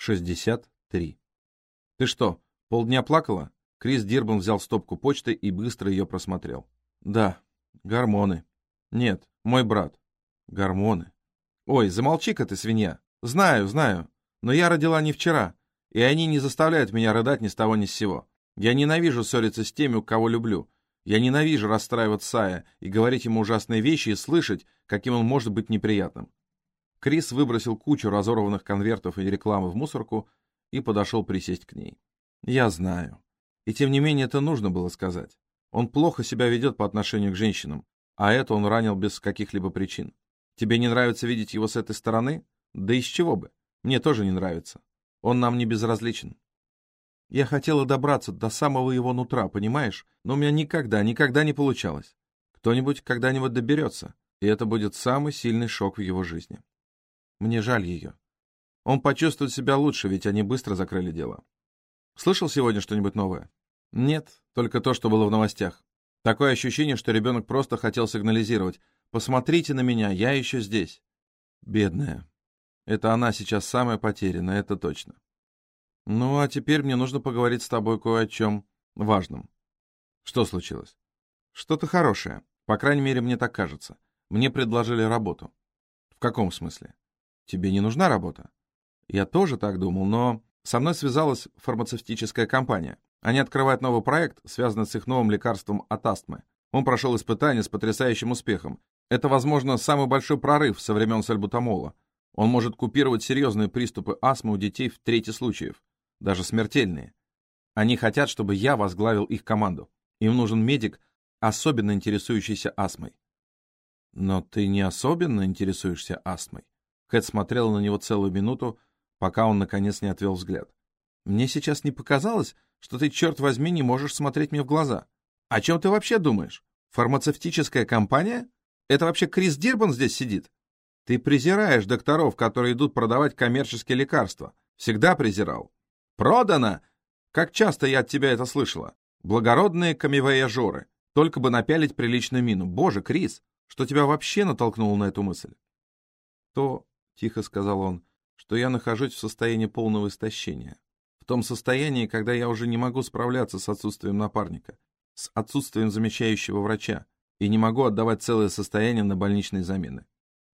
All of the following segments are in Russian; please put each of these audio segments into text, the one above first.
63. «Ты что, полдня плакала?» Крис Дирбан взял стопку почты и быстро ее просмотрел. «Да, гормоны. Нет, мой брат. Гормоны. Ой, замолчи-ка ты, свинья. Знаю, знаю. Но я родила не вчера, и они не заставляют меня рыдать ни с того ни с сего. Я ненавижу ссориться с теми, кого люблю. Я ненавижу расстраивать Сая и говорить ему ужасные вещи и слышать, каким он может быть неприятным. Крис выбросил кучу разорванных конвертов и рекламы в мусорку и подошел присесть к ней. «Я знаю. И тем не менее это нужно было сказать. Он плохо себя ведет по отношению к женщинам, а это он ранил без каких-либо причин. Тебе не нравится видеть его с этой стороны? Да из чего бы? Мне тоже не нравится. Он нам не безразличен. Я хотела добраться до самого его нутра, понимаешь? Но у меня никогда, никогда не получалось. Кто-нибудь когда-нибудь доберется, и это будет самый сильный шок в его жизни. Мне жаль ее. Он почувствует себя лучше, ведь они быстро закрыли дело. Слышал сегодня что-нибудь новое? Нет, только то, что было в новостях. Такое ощущение, что ребенок просто хотел сигнализировать. «Посмотрите на меня, я еще здесь». Бедная. Это она сейчас самая потерянная, это точно. Ну, а теперь мне нужно поговорить с тобой кое о чем важном. Что случилось? Что-то хорошее. По крайней мере, мне так кажется. Мне предложили работу. В каком смысле? Тебе не нужна работа? Я тоже так думал, но со мной связалась фармацевтическая компания. Они открывают новый проект, связанный с их новым лекарством от астмы. Он прошел испытание с потрясающим успехом. Это, возможно, самый большой прорыв со времен сальбутамола. Он может купировать серьезные приступы астмы у детей в трети случаев, даже смертельные. Они хотят, чтобы я возглавил их команду. Им нужен медик, особенно интересующийся астмой. Но ты не особенно интересуешься астмой. Кэт смотрела на него целую минуту, пока он, наконец, не отвел взгляд. «Мне сейчас не показалось, что ты, черт возьми, не можешь смотреть мне в глаза. О чем ты вообще думаешь? Фармацевтическая компания? Это вообще Крис Дирбан здесь сидит? Ты презираешь докторов, которые идут продавать коммерческие лекарства. Всегда презирал. Продано! Как часто я от тебя это слышала? Благородные камевояжеры. Только бы напялить приличную мину. Боже, Крис, что тебя вообще натолкнуло на эту мысль? То тихо сказал он, что я нахожусь в состоянии полного истощения. В том состоянии, когда я уже не могу справляться с отсутствием напарника, с отсутствием замещающего врача, и не могу отдавать целое состояние на больничные замены.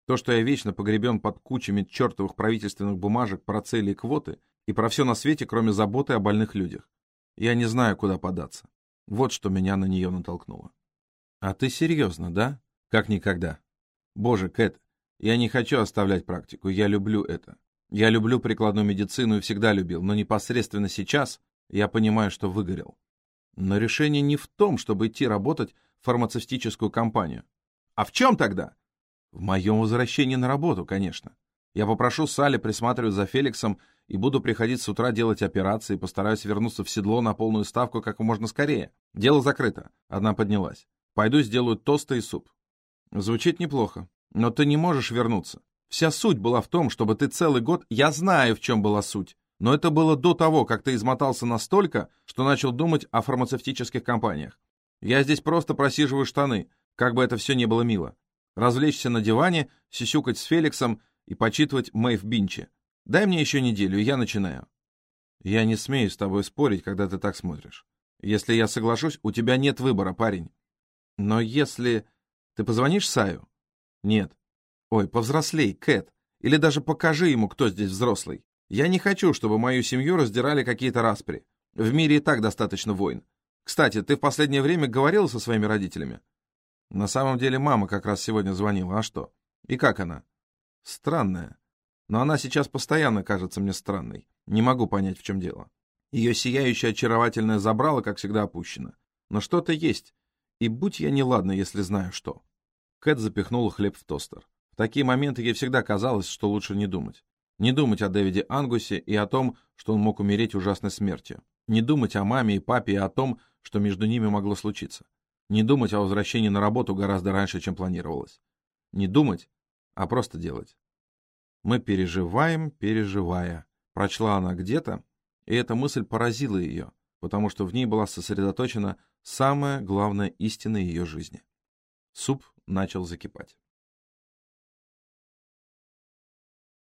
То, что я вечно погребен под кучами чертовых правительственных бумажек про цели и квоты, и про все на свете, кроме заботы о больных людях. Я не знаю, куда податься. Вот что меня на нее натолкнуло. А ты серьезно, да? Как никогда. Боже, Кэт, я не хочу оставлять практику, я люблю это. Я люблю прикладную медицину и всегда любил, но непосредственно сейчас я понимаю, что выгорел. Но решение не в том, чтобы идти работать в фармацевтическую компанию. А в чем тогда? В моем возвращении на работу, конечно. Я попрошу Салли присматривать за Феликсом и буду приходить с утра делать операции, и постараюсь вернуться в седло на полную ставку как можно скорее. Дело закрыто. Одна поднялась. Пойду сделаю тосты и суп. Звучит неплохо. Но ты не можешь вернуться. Вся суть была в том, чтобы ты целый год... Я знаю, в чем была суть. Но это было до того, как ты измотался настолько, что начал думать о фармацевтических компаниях. Я здесь просто просиживаю штаны, как бы это все не было мило. Развлечься на диване, сисюкать с Феликсом и почитывать Мэйв Бинчи. Дай мне еще неделю, я начинаю. Я не смею с тобой спорить, когда ты так смотришь. Если я соглашусь, у тебя нет выбора, парень. Но если... Ты позвонишь Саю? Нет. Ой, повзрослей, Кэт. Или даже покажи ему, кто здесь взрослый. Я не хочу, чтобы мою семью раздирали какие-то распри. В мире и так достаточно войн. Кстати, ты в последнее время говорила со своими родителями? На самом деле мама как раз сегодня звонила. А что? И как она? Странная. Но она сейчас постоянно кажется мне странной. Не могу понять, в чем дело. Ее сияющее очаровательное забрало, как всегда, опущено. Но что-то есть. И будь я неладна, если знаю что. Кэт запихнула хлеб в тостер. В такие моменты ей всегда казалось, что лучше не думать. Не думать о Дэвиде Ангусе и о том, что он мог умереть ужасной смертью. Не думать о маме и папе и о том, что между ними могло случиться. Не думать о возвращении на работу гораздо раньше, чем планировалось. Не думать, а просто делать. «Мы переживаем, переживая», — прочла она где-то, и эта мысль поразила ее, потому что в ней была сосредоточена самая главная истина ее жизни. Суп начал закипать.